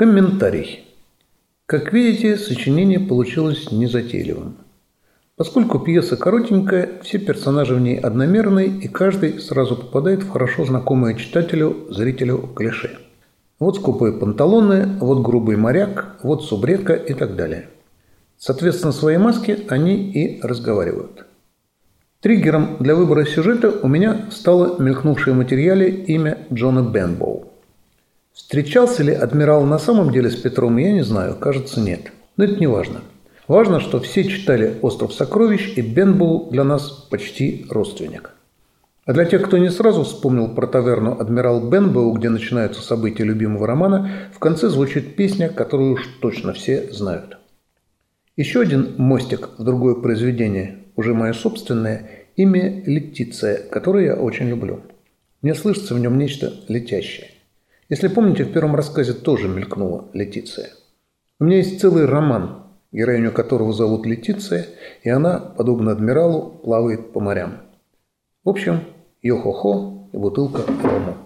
Комментарий. Как видите, сочинение получилось незатейливым. Поскольку пьеса коротенькая, все персонажи в ней одномерные, и каждый сразу попадает в хорошо знакомое читателю, зрителю клише. Вот скупые панталоны, вот грубый моряк, вот субредка и так далее. Соответственно, своей маске они и разговаривают. Триггером для выбора сюжета у меня стало мелькнувшее в материале имя Джона Бенбоу. Встречался ли адмирал на самом деле с Петром, я не знаю, кажется, нет. Но это не важно. Важно, что все читали «Остров сокровищ», и Бенбоу для нас почти родственник. А для тех, кто не сразу вспомнил про таверну «Адмирал Бенбоу», где начинаются события любимого романа, в конце звучит песня, которую уж точно все знают. Еще один мостик в другое произведение, уже мое собственное, имя Летиция, которое я очень люблю. Мне слышится в нем нечто летящее. Если помните, в первом рассказе тоже мелькнула Летиция. У меня есть целый роман, героиню которого зовут Летиция, и она, подобно адмиралу, плавает по морям. В общем, йо-хо-хо и бутылка рому.